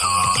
大